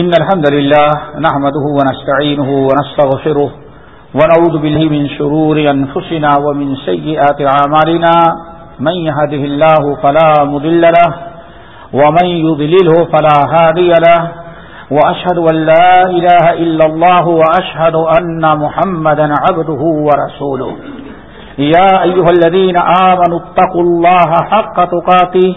إن الحمد لله نحمده ونستعينه ونستغفره ونعوذ بالله من شرور أنفسنا ومن سيئات عمالنا من يهده الله فلا مضل له ومن يضلله فلا هادي له. وأشهد أن لا إله إلا الله وأشهد أن محمدا عبده ورسوله. يا أيها الذين آمنوا اتقوا الله حق تقاته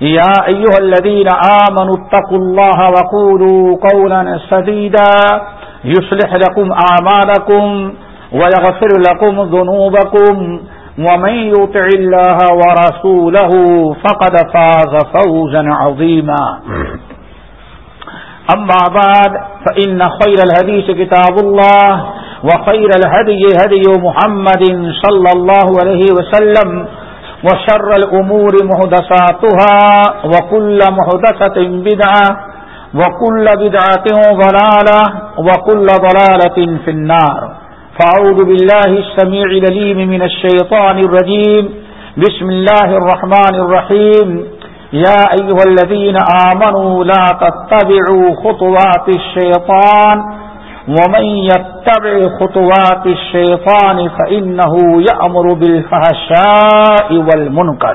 يا أيها الذين آمنوا اتقوا الله وقولوا قولا سديدا يصلح لكم أعمالكم ويغفر لكم ذنوبكم ومن يطع الله ورسوله فقد فاز فوزا عظيما. أما بعد، فإن خير الهديث كتاب الله وخير الهدي هدي محمد صلى الله عليه وسلم وشر الأمور مهدساتها وكل مهدسة بدعة وكل بدعة ضلالة وكل ضلالة في النار. فأعوذ بالله السميع لليم من الشيطان الرجيم. بسم الله الرحمن الرحيم. يا أيها الذين آمنوا لا تتبعوا خطوات الشيطان ومن يتبع خطوات الشيطان فإنه يأمر بالفهشاء والمنكر.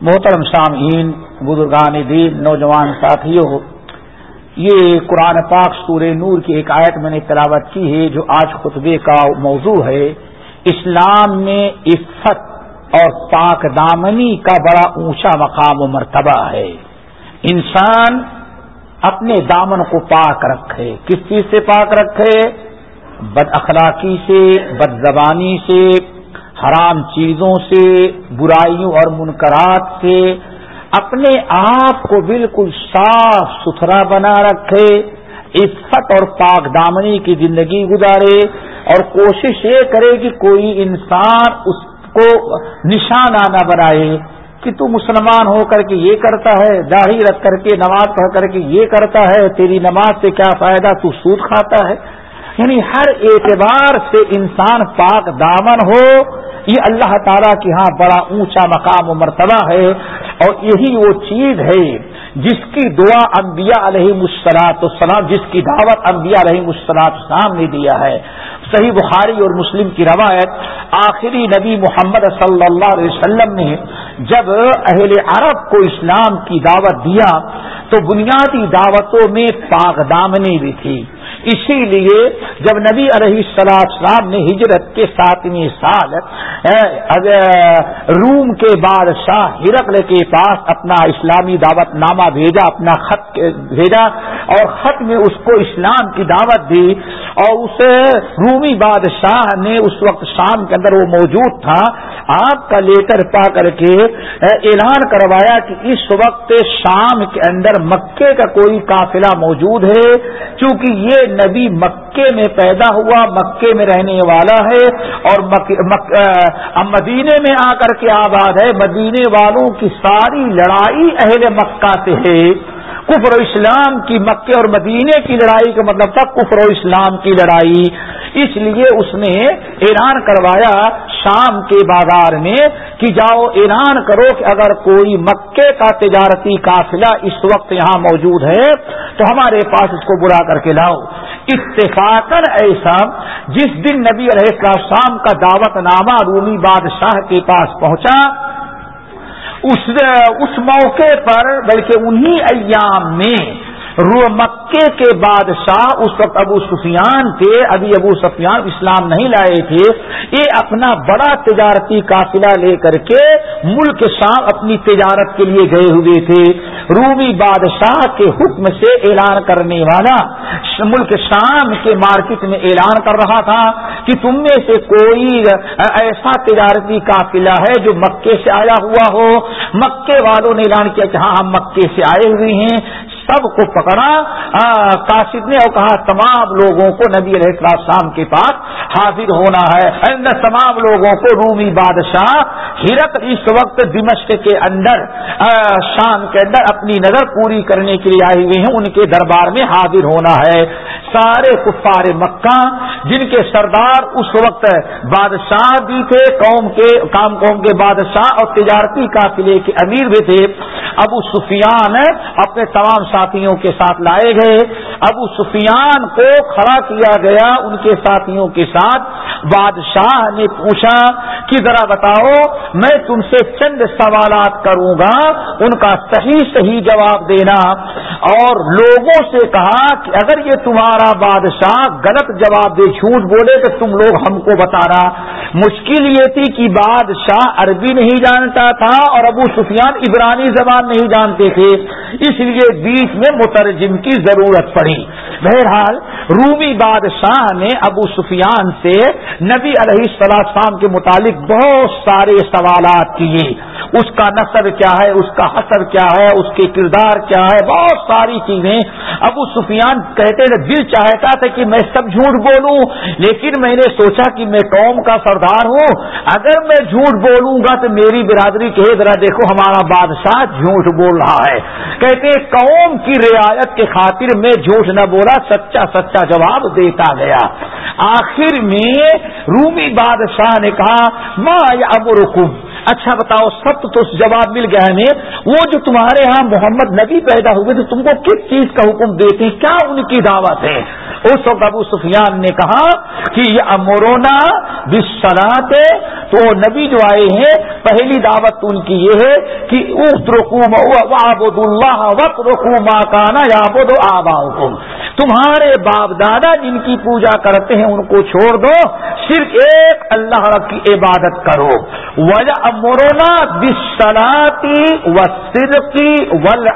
محترم سامعین، بزرگان دین، نوجوان ساتھیوں، یہ قرآن پاک سور نور کی ایک آیت میں نے تلاوت کی ہے جو آج خطبے کا موضوع ہے۔ اسلام میں عفت اور پاک دامنی کا بڑا اونچا مقام و مرتبہ ہے۔ انسان اپنے دامن کو پاک رکھے۔ کس چیز سے پاک رکھے؟ بد اخلاقی سے، بد زبانی سے، حرام چیزوں سے، برائیوں اور منکرات سے۔ اپنے آپ کو بالکل صاف ستھرا بنا رکھے، عفت اور پاک دامنی کی زندگی گزارے۔ اور کوشش یہ کرے کہ کوئی انسان اس کو نشانہ نہ بنائے۔ کہ تو مسلمان ہو کر کے یہ کرتا ہے داڑھی رکھ کر کے، نماز پڑھ کر کے یہ کرتا ہے، تیری نماز سے کیا فائدہ؟ تو سود کھاتا ہے۔ یعنی ہر اعتبار سے انسان پاک دامن ہو، یہ اللہ تعالیٰ کے ہاں بڑا اونچا مقام و مرتبہ ہے اور یہی وہ چیز ہے جس کی دعا انبیاء علیہ مسلاط السلام جس کی دعوت انبیاء علیہ مسلاط السلام نے دیا ہے۔ صحیح بخاری اور مسلم کی روایت، آخری نبی محمد صلی اللہ علیہ وسلم نے جب اہل عرب کو اسلام کی دعوت دیا، تو بنیادی دعوتوں میں پاک دامنی بھی تھی اسی لیے جب نبی علیہ السلام نے ہجرت کے ساتویں سال روم کے بادشاہ ہرکل کے پاس اپنا اسلامی دعوت نامہ بھیجا، اپنا خط بھیجا اور خط میں اس کو اسلام کی دعوت دی اور اس رومی بادشاہ نے اس وقت شام کے اندر وہ موجود تھا، آپ کا لیٹر پا کر کے اعلان کروایا کہ اس وقت شام کے اندر مکے کا کوئی قافلہ موجود ہے، چونکہ یہ نبی مکے میں پیدا ہوا، مکے میں رہنے والا ہے اور مدینے میں آ کر کے آباد ہے۔ مدینے والوں کی ساری لڑائی اہل مکہ سے ہے۔ کفر و اسلام کی مکے اور مدینے کی لڑائی کا مطلب تھا کفر و اسلام کی لڑائی۔ اس لیے اس نے اعلان کروایا شام کے بازار میں کہ جاؤ اعلان کرو کہ اگر کوئی مکے کا تجارتی قافلہ اس وقت یہاں موجود ہے تو ہمارے پاس اس کو برا کر کے لاؤ۔ اتفاق ایسا جس دن نبی علیہ شام کا دعوت نامہ رومی بادشاہ کے پاس پہنچا، اس اس موقع پر بلکہ انہی ایام میں رو مکے کے بادشاہ اس وقت ابو سفیان تھے۔ ابھی ابو سفیان اسلام نہیں لائے تھے۔ یہ اپنا بڑا تجارتی قافلہ لے کر کے ملک شام اپنی تجارت کے لیے گئے ہوئے تھے۔ رومی بادشاہ کے حکم سے اعلان کرنے والا ملک شام کے مارکیٹ میں اعلان کر رہا تھا کہ تم میں سے کوئی ایسا تجارتی قافلہ ہے جو مکے سے آیا ہوا ہو۔ مکے والوں نے اعلان کیا کہ ہاں ہم مکے سے آئے ہوئے ہیں۔ سب کو پکڑا۔ کاشد نے اور کہا، تمام لوگوں کو نبی علیہ السلام کے پاس حاضر ہونا ہے۔ تمام لوگوں کو رومی بادشاہ ہرک اس وقت دمشق کے اندر شام کے اندر اپنی نظر پوری کرنے کے لیے آئے ہوئے ہیں۔ ان کے دربار میں حاضر ہونا ہے۔ سارے کفار مکہ، جن کے سردار اس وقت بادشاہ بھی تھے، قوم کے، کام قوم کے بادشاہ اور تجارتی قافلے کے امیر بھی تھے۔ ابو سفیان اپنے تمام ساتھیوں کے ساتھ لائے گئے۔ ابو سفیان کو کھڑا کیا گیا ان کے ساتھیوں کے ساتھ۔ بادشاہ نے پوچھا کہ ذرا بتاؤ، میں تم سے چند سوالات کروں گا، ان کا صحیح صحیح جواب دینا۔ اور لوگوں سے کہا کہ اگر یہ تمہارا بادشاہ غلط جواب دے جھوٹ بولے تو تم لوگ ہم کو بتانا۔ مشکل یہ تھی کہ بادشاہ عربی نہیں جانتا تھا اور ابو سفیان عبرانی زبان نہیں جانتے تھے۔ اس لیے بیچ میں مترجم کی ضرورت پڑی۔ بہرحال، رومی بادشاہ نے ابو سفیان سے نبی علیہ السلام کے متعلق بہت سارے سوالات کیے۔ اس کا نصب کیا ہے؟ اس کا حسب کیا ہے؟ اس کے کردار کیا ہے؟ بہت ساری چیزیں۔ ابو سفیان کہتے تھے دل چاہتا تھا کہ میں سب جھوٹ بولوں، لیکن میں نے سوچا کہ میں قوم کا سردار ہوں۔ اگر میں جھوٹ بولوں گا تو میری برادری کہ ذرا دیکھو ہمارا بادشاہ جھوٹ بول رہا ہے۔ کہتے قوم کی رعایت کے خاطر میں جھوٹ نہ بولا، سچا سچا جواب دیتا گیا۔ آخر میں رومی بادشاہ نے کہا ماں اب رکم اچھا بتاؤ، سب تو جواب مل گیا ہمیں۔ وہ جو تمہارے ہاں محمد نبی پیدا ہوئے تھے تم کو کس چیز کا حکم دیتے ہیں؟ کیا ان کی دعوت ہے؟ اس وقت ابو سفیان نے کہا کہ یہ امرونا بسرات تو نبی جو آئے ہیں، پہلی دعوت ان کی یہ ہے کہ آبود اللہ وقت رکو ماں کانا یا بدو آبا تمہارے باپ دادا جن کی پوجا کرتے ہیں، ان کو چھوڑ دو، صرف ایک اللہ کی عبادت کرو۔ وجہ امرونا بسلاتی و صدقی ول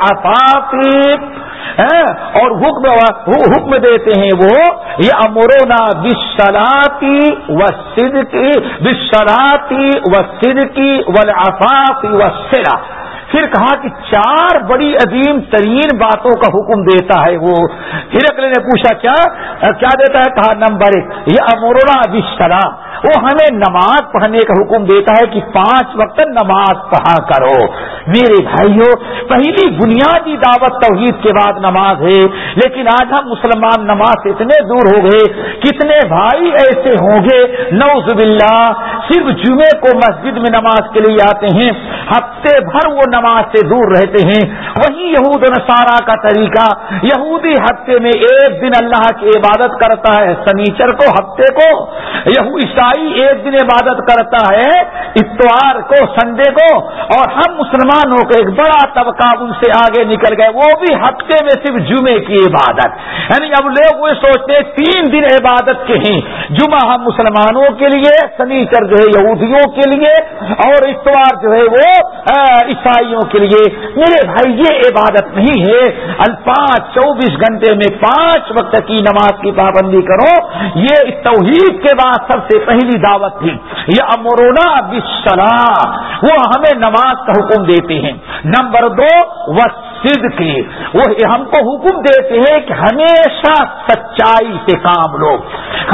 اور حکم حکم دیتے ہیں وہ یہ امرونا بسلاتی و صدقی بسلاتی و صدقی ول و سرا پھر کہا کہ چار بڑی عظیم ترین باتوں کا حکم دیتا ہے وہ۔ پھر اگلے نے پوچھا کیا کیا دیتا ہے؟ کہا نمبر ایک یہ امرونا بشرا وہ ہمیں نماز پڑھنے کا حکم دیتا ہے کہ پانچ وقت نماز پڑھا کرو۔ میرے بھائیوں پہلی بنیادی دعوت توحید کے بعد نماز ہے، لیکن آج ہم مسلمان نماز سے اتنے دور ہو گئے، کتنے بھائی ایسے ہوں گے نوز باللہ، صرف جمعے کو مسجد میں نماز کے لیے آتے ہیں، ہفتے بھر وہ نماز سے دور رہتے ہیں۔ وہی یہود نصارہ کا طریقہ، یہودی ہفتے میں ایک دن اللہ کی عبادت کرتا ہے، سنیچر کو، ہفتے کو یہود عیسائی ایک دن عبادت کرتا ہے اتوار کو، سنڈے کو، اور ہم مسلمانوں کو ایک بڑا طبقہ ان سے آگے نکل گئے۔ وہ بھی ہفتے میں صرف جمعے کی عبادت۔ یعنی اب لوگ وہ سوچتے ہیں، تین دن عبادت کے ہیں۔ جمعہ ہم مسلمانوں کے لیے سنیچر جو ہے یہودیوں کے لیے، اور اتوار جو ہے وہ عیسائیوں کے لیے۔ میرے بھائی، یہ عبادت نہیں ہے۔ الپانچ چوبیس گھنٹے میں پانچ وقت کی نماز کی پابندی کرو۔ یہ توحید کے بعد سب سے پہلے پہلی دعوت تھی۔ یہ امرونا بسلا وہ ہمیں نماز کا حکم دیتے ہیں۔ نمبر دو وسد کی وہ ہم کو حکم دیتے ہیں کہ ہمیشہ سچائی سے کام لو۔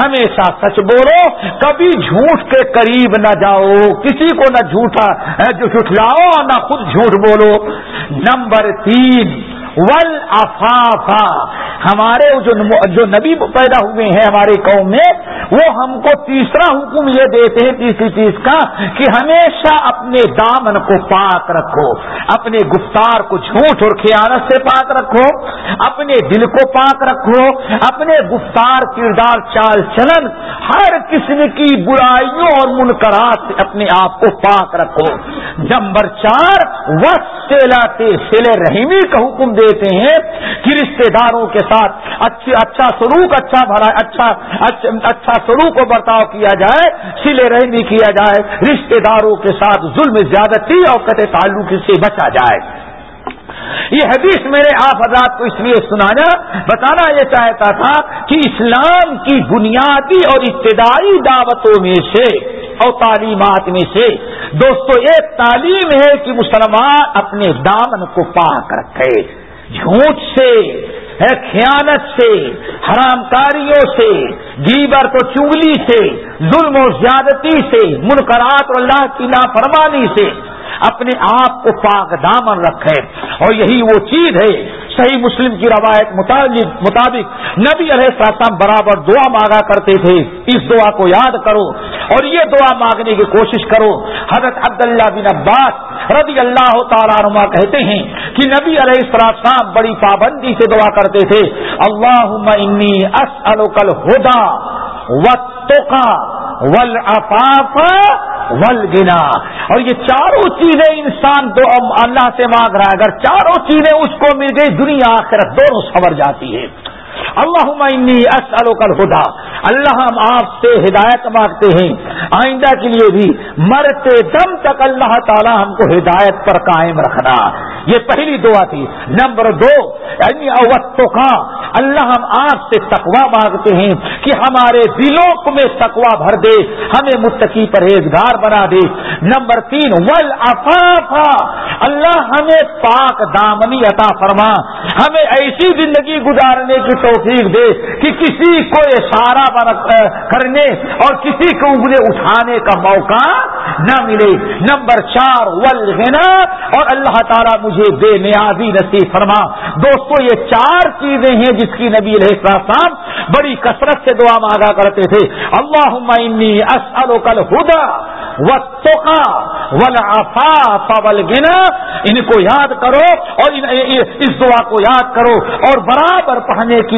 ہمیشہ سچ بولو۔ کبھی جھوٹ کے قریب نہ جاؤ۔ کسی کو نہ جھوٹا جھٹلاؤ نہ خود جھوٹ بولو۔ نمبر تین ول افافا۔ ہمارے جو نبی پیدا ہوئے ہیں ہمارے قوم میں، وہ ہم کو تیسرا حکم یہ دیتے ہیں، تیسری چیز کا، کہ ہمیشہ اپنے دامن کو پاک رکھو، اپنے گفتار کو جھوٹ اور خیانت سے پاک رکھو، اپنے دل کو پاک رکھو، اپنے گفتار، کردار، چال چلن، ہر قسم کی برائیوں اور منکرات سے اپنے آپ کو پاک رکھو۔ نمبر چار وقت سلے رحمی کا حکم دے دیتے ہیں کہ رشتے داروں کے ساتھ اچھا سلوک اچھا بھلا اچھا اچھا سلوک و برتاؤ کیا جائے، سلے رحمی کیا جائے رشتے داروں کے ساتھ ظلم، زیادتی اور قطع تعلق سے بچا جائے۔ یہ حدیث میرے آپ حضرات کو اس لیے سنانا، بتانا یہ چاہتا تھا کہ اسلام کی بنیادی اور ابتدائی دعوتوں میں سے اور تعلیمات میں سے دوستو، ایک تعلیم ہے کہ مسلمان اپنے دامن کو پاک رکھے۔ جھوٹ سے خیانت سے حرام کاریوں سے گیبر تو چنگلی سے، ظلم و زیادتی سے منقرات اللہ کی نافرمانی سے اپنے آپ کو پاک دامن رکھے اور یہی وہ چیز ہے، صحیح مسلم کی روایت مطابق نبی علیہ السلام برابر دعا مانگا کرتے تھے۔ اس دعا کو یاد کرو۔ اور یہ دعا مانگنے کی کوشش کرو۔ حضرت عبداللہ بن عباس رضی اللہ تعالیٰ نما کہتے ہیں کہ نبی علیہ السلام بڑی پابندی سے دعا کرتے تھے اللہ انی اسلوکل ہدا و توقا ول ول گنا اور یہ چاروں چیزیں انسان دو اللہ سے مانگ رہا ہے، اگر چاروں چیزیں اس کو مل گئی دنیا آخرت دونوں سنور جاتی ہے اللہ انی اسلو کل خدا اللہ ہم آپ سے ہدایت مانگتے ہیں۔ آئندہ کے لیے بھی مرتے دم تک اللہ تعالی ہم کو ہدایت پر قائم رکھنا۔ یہ پہلی دعا تھی۔ نمبر دو یعنی اوتوں کا اللہ ہم آپ سے تقوا مانگتے ہیں کہ ہمارے دلوں میں تقوا بھر دے، ہمیں متقی پرہیزگار بنا دے۔ نمبر تین ول افافا اللہ ہمیں پاک دامنی عطا فرما۔ ہمیں ایسی زندگی گزارنے کی توفیق دے کہ کسی کو اشارہ کرنے اور کسی کو انگلے اٹھانے کا موقع نہ ملے۔ نمبر چار ول اور اللہ تعالیٰ مجھے بے نیازی نصیب فرما۔ دوستو، یہ چار چیزیں ہیں جس کی نبی علیہ السلام بڑی کثرت سے دعا مانگا کرتے تھے۔ اللہ کل ہدا و توقا ول گنا ان کو یاد کرو اور اس دعا کو یاد کرو اور برابر پڑھنے کی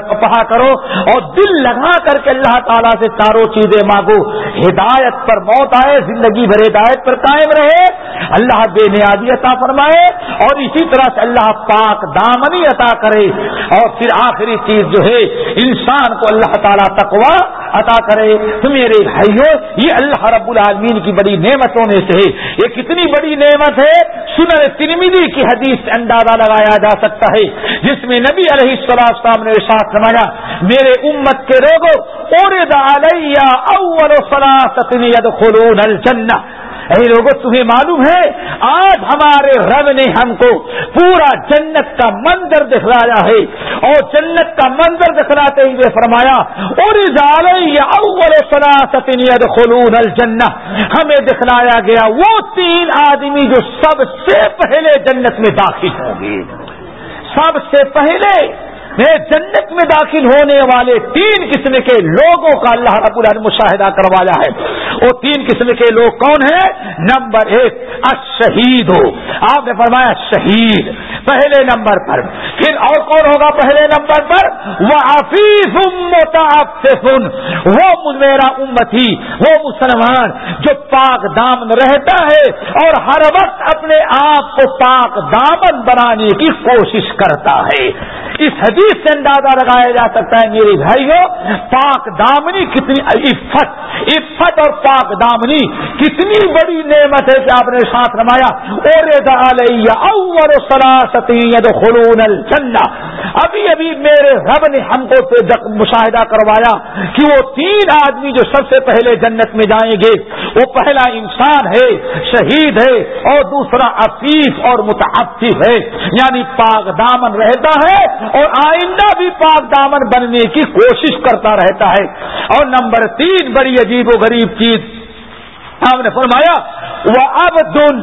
پڑھا کرو اور دل لگا کر کے اللہ تعالیٰ سے چاروں چیزیں مانگو۔ ہدایت پر موت آئے، زندگی بھر ہدایت پر قائم رہے۔ اللہ بے نیازی عطا فرمائے اور اسی طرح سے اللہ پاک دامنی عطا کرے۔ اور پھر آخری چیز جو ہے، انسان کو اللہ تعالیٰ تقوا عطا کرے۔ تو میرے بھائیوں یہ اللہ رب العالمین کی بڑی نعمتوں میں سے یہ کتنی بڑی نعمت ہے سنر ترمیدی کی حدیث سے اندازہ لگایا جا سکتا ہے، جس میں نبی علیہ السلام نے ساتھ نمایا میرے امت کے روگوں اور اول خلون الجنہ اے لوگوں تمہیں معلوم ہے، آج ہمارے رب نے ہم کو پورا جنت کا منظر دکھلایا ہے۔ اور جنت کا منظر دکھلاتے ہوئے فرمایا اور خلون الجنہ ہمیں دکھلایا گیا وہ تین آدمی جو سب سے پہلے جنت میں داخل ہوں گے۔ سب سے پہلے جنت میں داخل ہونے والے تین قسم کے لوگوں کا اللہ رب العالمین مشاہدہ کروایا ہے۔ وہ تین قسم کے لوگ کون ہیں؟ نمبر ایک اشہید ہو۔ آپ نے فرمایا شہید، پہلے نمبر پر۔ پھر اور کون ہوگا پہلے نمبر پر؟ وہ حفیظ سن وہ میرا امتی، وہ مسلمان جو پاک دامن رہتا ہے اور ہر وقت اپنے آپ کو پاک دامن بنانے کی کوشش کرتا ہے۔ اس حدیث سے اندازہ لگایا جا سکتا ہے، میرے بھائیوں، پاک دامنی کتنی عفت عفت اور پاک دامنی کتنی بڑی نعمت ہے کہ آپ نے ساتھ رمایا اور خلون الجنہ ابھی ابھی میرے رب نے ہم کو مشاہدہ کروایا کہ وہ تین آدمی جو سب سے پہلے جنت میں جائیں گے۔ وہ پہلا انسان ہے، شہید ہے اور دوسرا عفیف اور متعفف ہے۔ یعنی پاک دامن رہتا ہے اور آئندہ بھی پاک دامن بننے کی کوشش کرتا رہتا ہے۔ اور نمبر تین بڑی عجیب و غریب چیز آپ نے فرمایا، وہ اب دن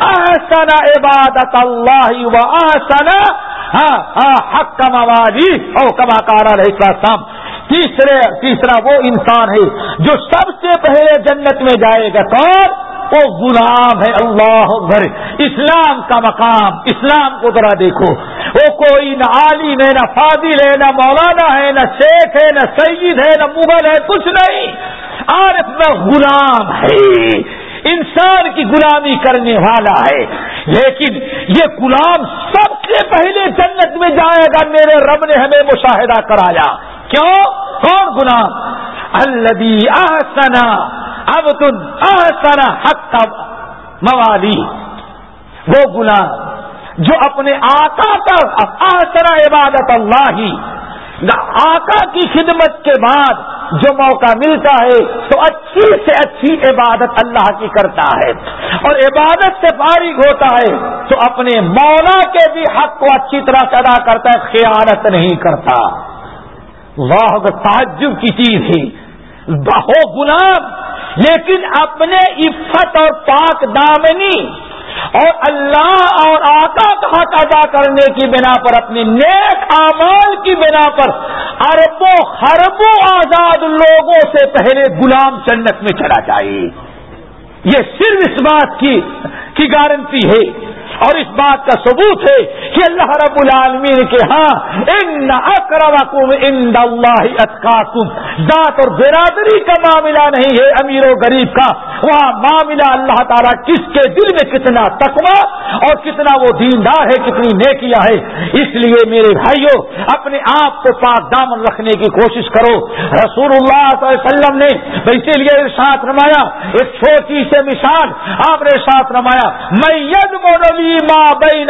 آسنا عبادت اللہ و آسنا ہاں ہاں حق کا موادی اور کما کارا رہتا سام تیسرے تیسرا وہ انسان ہے جو سب سے پہلے جنت میں جائے گا کون؟ وہ غلام ہے، اللہ بھر اسلام کا مقام، اسلام کو ذرا دیکھو۔ وہ کوئی نہ عالم ہے، نہ فاضل ہے، نہ مولانا ہے، نہ شیخ ہے، نہ سید ہے، نہ مغل ہے، کچھ نہیں۔ عارف میں غلام ہے۔ انسان کی غلامی کرنے والا ہے۔ لیکن یہ غلام سب سے پہلے جنت میں جائے گا، میرے رب نے ہمیں مشاہدہ کرایا۔ کیوں؟ کون غلام الدی آسنا اب تم آسنا حق موالی وہ غلام جو اپنے آقا کا آسنا عبادت اللہ۔ ہی آقا کی خدمت کے بعد جو موقع ملتا ہے، تو اچھی سے اچھی عبادت اللہ کی کرتا ہے۔ اور عبادت سے فارغ ہوتا ہے، تو اپنے مولا کے بھی حق کو اچھی طرح سے ادا کرتا ہے، خیانت نہیں کرتا۔ واہ تعجب کی چیز ہے بہو گلاب لیکن اپنے عفت اور پاک دامنی اور اللہ اور آقا کا حق ادا کرنے کی بنا پر اپنے نیک اعمال کی بنا پر اربوں خربوں آزاد لوگوں سے پہلے غلام جنت میں چلا جائے۔ یہ صرف اس بات کی کی گارنٹی ہے۔ اور اس بات کا ثبوت ہے کہ اللہ رب العالمین کے ہاں ان اکرمکم ان اللہ اتقاکم ذات اور برادری کا معاملہ نہیں ہے امیر و غریب کا۔ وہاں معاملہ اللہ تعالیٰ کس کے دل میں کتنا تقوی اور کتنا وہ دیندار ہے، کتنی نیکیاں ہے اس لیے میرے بھائیوں اپنے آپ کو پاک دامن رکھنے کی کوشش کرو۔ رسول اللہ صلی اللہ علیہ وسلم نے اسی لیے ارشاد رمایا ایک چھوٹی سے مثال آپ نے ارشاد رمایا میں ید مونوی ماں بین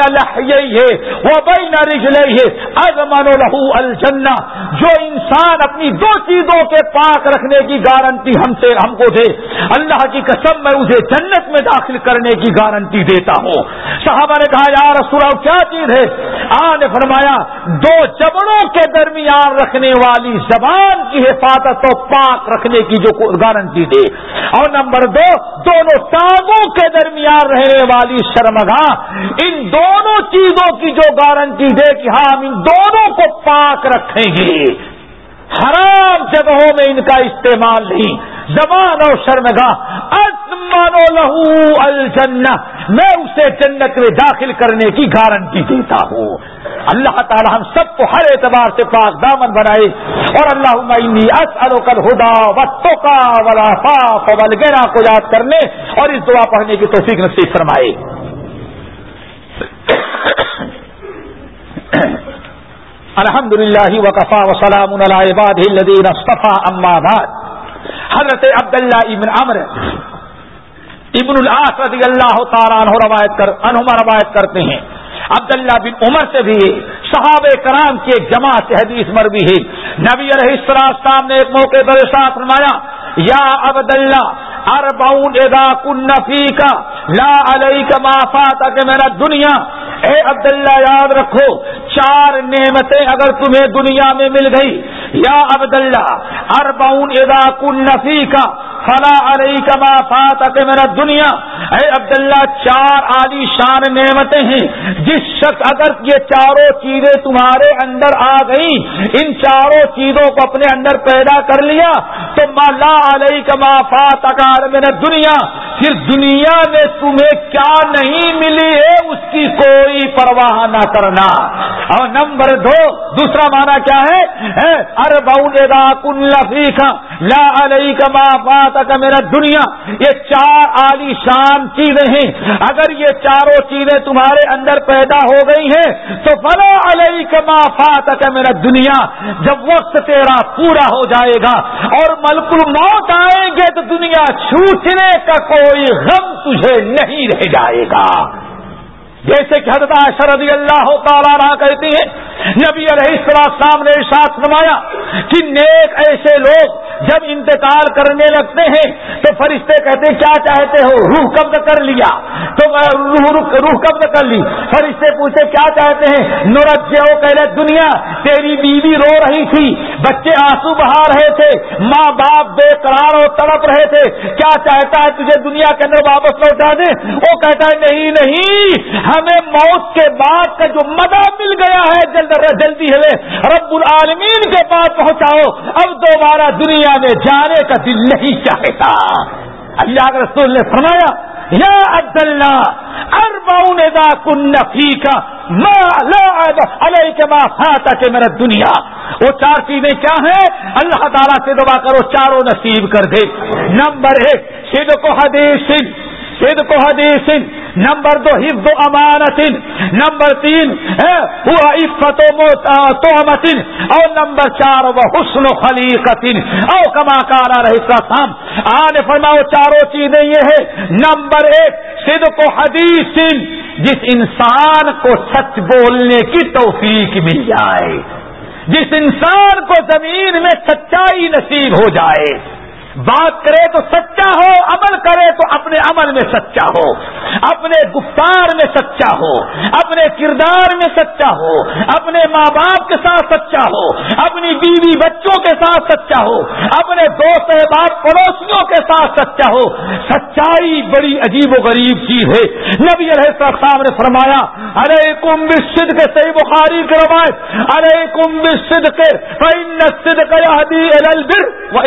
ہے وہ بین رجلئی ہے ازمن لہو الجنہ جو انسان اپنی دو چیزوں کے پاک رکھنے کی گارنٹی ہم سے ہم کو دے، اللہ کی قسم میں اسے جنت میں داخل کرنے کی گارنٹی دیتا ہوں۔ صحابہ نے کہا یار سورا کیا چیز ہے؟ آ، نے فرمایا، دو جبڑوں کے درمیان رکھنے والی زبان کی حفاظت و پاک رکھنے کی جو گارنٹی دے۔ اور نمبر دو، دونوں ٹانگوں کے درمیان رہنے والی شرمگاہ ان دونوں چیزوں کی جو گارنٹی دے کہ ہاں ہم ان دونوں کو پاک رکھیں گے۔ حرام جگہوں میں ان کا استعمال نہیں۔ زبان اور شرمگاہ۔ ازمان لہو الجنہ۔ میں اسے جنت میں داخل کرنے کی گارنٹی دیتا ہوں۔ اللہ تعالی ہم سب کو ہر اعتبار سے پاک دامن بنائے۔ اور اللہ اسلو کر ہدا وقتوں کا ولا پاپ وغیرہ کو یاد کرنے۔ اور اس دعا پڑھنے کی توفیق نصیب فرمائے۔ الحمد للہ وقفا وسلام العباد الدین اصطفیٰ اما بعد. حضرت عبداللہ ابن عمر ابن العاص رضی اللہ تعالیٰ عنہ روایت کر انہما روایت کرتے ہیں. عبداللہ بن عمر سے بھی صحاب کرام کی ایک جماعت سے حدیث مربی ہے. نبی علیہ السلام نے ایک موقع پر ساتھ فرمایا یا عبد اللہ اربعون اذا کن نفی کا لا علیہ کا مافات کہ میرا دنیا اے عبداللہ، یاد رکھو، چار نعمتیں اگر تمہیں دنیا میں مل گئی، یا عبداللہ، اربعون اذا کن فی خلا فلا علیہ کا مافات میرا دنیا اے عبداللہ، چار عالی شان نعمتیں ہیں۔ جس شخص اگر یہ چاروں چیزیں تمہارے اندر آ گئی ان چاروں چیزوں کو اپنے اندر پیدا کر لیا، تو مالا علیہ کا مافات میرا دنیا پھر دنیا میں تمہیں کیا نہیں ملی ہے اس کی کوئی پرواہ نہ کرنا۔ اور نمبر دو، دوسرا مانا کیا ہے؟ ارباؤن کن لفیقہ لا علیہ کا مافات کا میرا دنیا یہ چار عالی شان چیزیں ہیں۔ اگر یہ چاروں چیزیں تمہارے اندر پیدا ہو گئی ہیں، تو فلا علیہ کا مافات کا میرا دنیا جب وقت تیرا پورا ہو جائے گا اور ملک موت آئیں گے تو دنیا چھوٹنے کا کوئی کوئی غم تجھے نہیں رہ جائے گا۔ جیسے کہ حضرت عائشہ رضی اللہ تعالیٰ رہا کہتی ہیں، نبی علیہ السلام نے ارشاد نمایا کہ نیک ایسے لوگ جب انتقال کرنے لگتے ہیں تو فرشتے کہتے کیا چاہتے ہو؟ روح قبض کر لیا۔ تو روح روح قبض کر لی۔ فرشتے پوچھتے کیا چاہتے ہیں؟ نورج کہہ دنیا، تیری بیوی رو رہی تھی، بچے آنسو بہا رہے تھے، ماں باپ بے قرار اور تڑپ رہے تھے۔ کیا چاہتا ہے تجھے دنیا کے اندر واپس لوٹا دے؟ وہ کہتا ہے، نہیں نہیں ہمیں موت کے بعد کا جو مدہ مل گیا ہے، جلد جلدی ہے رب العالمین کے پاس پہنچاؤ۔ اب دوبارہ دنیا میں جانے کا دل نہیں چاہتا۔ اللہ کے رسول نے فرمایا، یا عبد اللہ ارباؤن دا کن کا علیہ کے ماں فاتا کے میرا دنیا وہ چار چیزیں کیا ہیں؟ اللہ تعالیٰ سے دعا کرو، چاروں نصیب کر دے۔ نمبر ایک سید کو حدیث۔ سید کو حدیث، نمبر دو، حفظ و امانت، نمبر تین عفت و تومتن اور نمبر چار وہ حسن و خلیقتن او کما کارا رہے سام آنے فرماؤ، چاروں چیزیں یہ ہے نمبر ایک سد کو حدیث، جس انسان کو سچ بولنے کی توفیق مل جائے، جس انسان کو زمین میں سچائی نصیب ہو جائے۔ بات کرے تو سچا ہو، عمل کرے تو اپنے عمل میں سچا ہو، اپنے گفتار میں سچا ہو، اپنے کردار میں سچا ہو، اپنے ماں باپ کے ساتھ سچا ہو، اپنی بیوی بچوں کے ساتھ سچا ہو، اپنے دوست احباب پڑوسیوں کے ساتھ سچا ہو۔ سچائی بڑی عجیب و غریب چیز ہے۔ نبی علیہ السلام نے فرمایا ارے کم سد کے صحیح بخاری کے روایت ارے کم سد کے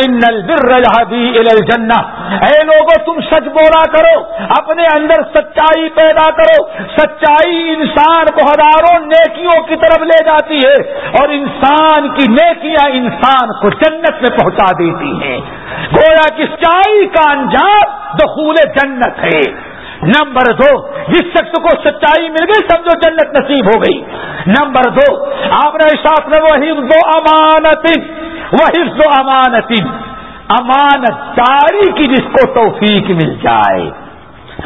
ان البر الجنہ اے لوگوں تم سچ بولا کرو، اپنے اندر سچائی پیدا کرو۔ سچائی انسان کو ہزاروں نیکیوں کی طرف لے جاتی ہے اور انسان کی نیکیاں انسان کو جنت میں پہنچا دیتی ہیں۔ گویا کی سچائی کا انجام دخول جنت ہے۔ نمبر دو، جس شخص کو سچائی مل گئی، سمجھو جنت نصیب ہو گئی۔ نمبر دو، آپ نے ساتھ میں وہ حفظ و امانت، وہ حفظ و امانت۔ امانت داری کی جس کو توفیق مل جائے۔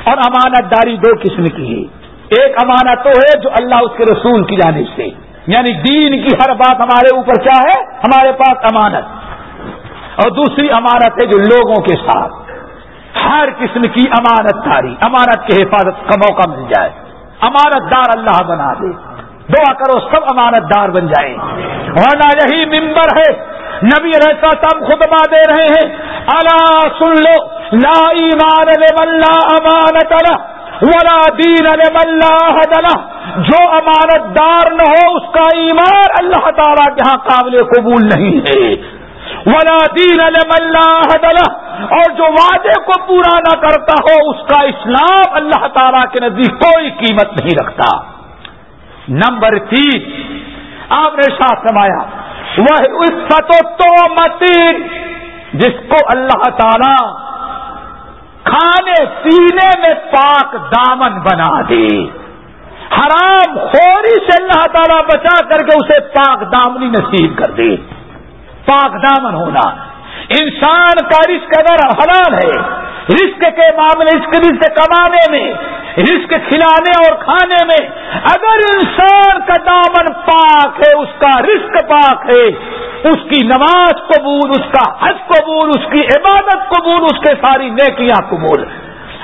اور امانت داری دو قسم کی ہے۔ ایک امانت تو ہے جو اللہ اس کے رسول کی جانب سے۔ یعنی دین کی ہر بات ہمارے اوپر کیا ہے؟ ہمارے پاس امانت۔ اور دوسری امانت ہے جو لوگوں کے ساتھ۔ ہر قسم کی امانت داری۔ امانت کی حفاظت کا موقع مل جائے۔ امانت دار اللہ بنا دے۔ دعا کرو سب امانت دار بن جائیں۔ ورنہ یہی ممبر ہے نبی رہتا تب خطبہ دے رہے ہیں۔ اللہ سن لو لا ایمان ملا امانت ولا دین اللہ جو امانت دار نہ ہو، اس کا ایمان اللہ تعالیٰ کے ہاں قابل قبول نہیں ہے۔ ولا دین اللہ اور جو وعدے کو پورا نہ کرتا ہو، اس کا اسلام اللہ تعالیٰ کے نزدیک کوئی قیمت نہیں رکھتا۔ نمبر تین، آپ نے ساتھ سمایا وہ عفت و تو متین جس کو اللہ تعالی کھانے پینے میں پاک دامن بنا دے۔ حرام خوری سے اللہ تعالیٰ بچا کر کے اسے پاک دامنی نصیب کر دے۔ پاک دامن ہونا۔ انسان کا رزق اگر حلال ہے، رزق کے معاملے اس رزق کمانے میں رزق کھلانے اور کھانے میں اگر انسان کا دامن پاک ہے، اس کا رزق پاک ہے، اس کی نماز قبول، اس کا حج قبول، اس کی عبادت قبول، اس کے ساری نیکیاں قبول۔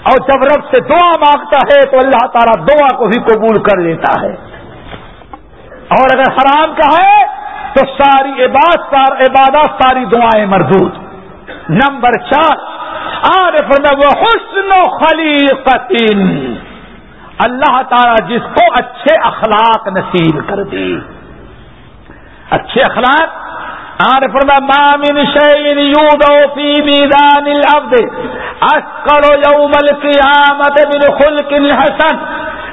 اور جب رب سے دعا مانگتا ہے تو اللہ تعالیٰ دعا کو بھی قبول کر لیتا ہے۔ اور اگر حرام کا ہے تو ساری عبادت عبادات ساری دعائیں مردود۔ نمبر چار عارف میں وہ حسن و خلیقت اللہ تعالیٰ جس کو اچھے اخلاق نصیب کر دی اچھے اخلاق؟ عارف میں مامن شعین یود فی میدان العبد اسکر یوم القیامت من خلق حسن۔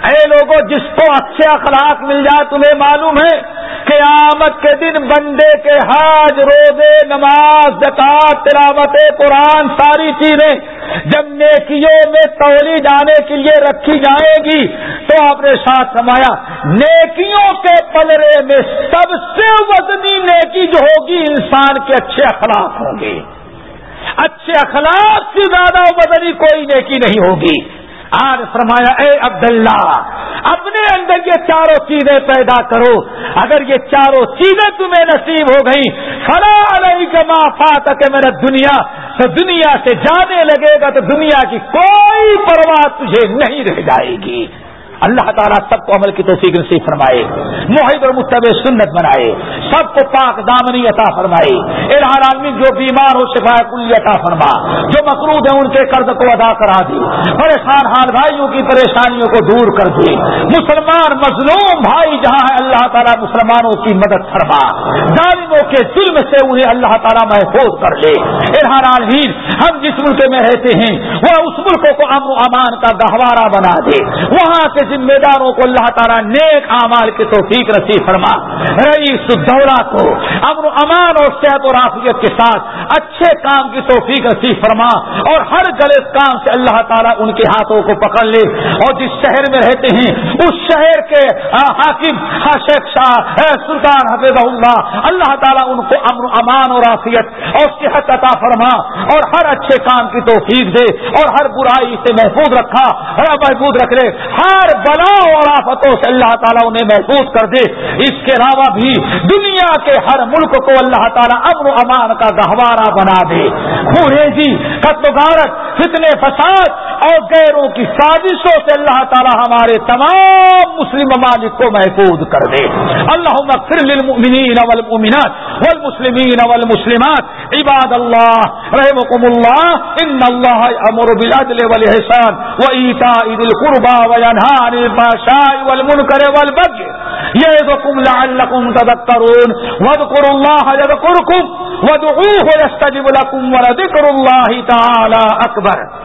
اے لوگوں جس کو اچھے اخلاق مل جائے، تمہیں معلوم ہے کہ قیامت کے دن بندے کے حاج روزے، نماز زکات تلاوت قرآن، ساری چیزیں جب نیکیوں میں تولی جانے کے لیے رکھی جائے گی تو آپ نے ساتھ سمایا نیکیوں کے پلرے میں سب سے وزنی نیکی جو ہوگی انسان کے اچھے اخلاق ہوں گے۔ اچھے اخلاق سے زیادہ وزنی کوئی نیکی نہیں ہوگی۔ آج فرمایا، اے عبداللہ، اپنے اندر یہ چاروں چیزیں پیدا کرو۔ اگر یہ چاروں چیزیں تمہیں نصیب ہو گئی فلا علیہ کا معافا کہ میرا دنیا تو دنیا سے جانے لگے گا تو دنیا کی کوئی پرواہ تجھے نہیں رہ جائے گی۔ اللہ تعالیٰ سب کو عمل کی توفیق نصیب فرمائے معاہد اور متب سنت بنائے، سب کو پاک دامنی عطا فرمائے۔ ارحان عالمی جو بیمار ہو شفا کلی عطا فرما۔ جو مقروض ہیں، ان کے قرض کو ادا کرا دی پریشان حال بھائیوں کی پریشانیوں کو دور کر دی مسلمان مظلوم بھائی جہاں ہے، اللہ تعالیٰ مسلمانوں کی مدد فرما۔ ظالموں کے ظلم سے انہیں اللہ تعالیٰ محفوظ کر لے۔ ارحان عالمین ہم جس ملک میں رہتے ہیں وہ اس ملک کو امن و امان کا گہوارہ بنا دے۔ وہاں کے ذمہ داروں کو اللہ تعالیٰ نیک اعمال کی توفیق رسی فرما۔ رئیس الدولہ کو امن و امان اور صحت اور عافیت کے ساتھ اچھے کام کی توفیق رسی فرما اور ہر غلط کام سے اللہ تعالیٰ ان کے ہاتھوں کو پکڑ لے۔ اور جس شہر میں رہتے ہیں، اس شہر کے حاکم شیخ شاہ سلطان حفیظ اللہ اللہ تعالیٰ ان کو امن و امان اور عافیت اور صحت عطا فرما اور ہر اچھے کام کی توفیق دے اور ہر برائی سے محفوظ رکھا، ہر محفوظ رکھ لے۔ ہر بلا اور آفتوں سے اللہ تعالیٰ انہیں محفوظ کر دے۔ اس کے علاوہ بھی دنیا کے ہر ملک کو اللہ تعالیٰ امن و امان کا گہوارہ بنا دے۔ جی غارت فتنے فساد اور غیروں کی سازشوں سے اللہ تعالیٰ ہمارے تمام مسلم ممالک کو محفوظ کر دے۔ اللہ مغفر للمؤمنین والمؤمنات والمسلمین والمسلمات۔ عباد اللہ رحمكم اللہ، ان اللہ امر بالعدل والحسان وعیتا عید القربا وینہا عن الفحشاء والمنکر والبغي يعظكم لعلكم تذكرون واذكروا الله يذكركم وادعوه يستجب لكم ولذكر الله تعالى أكبر اکبر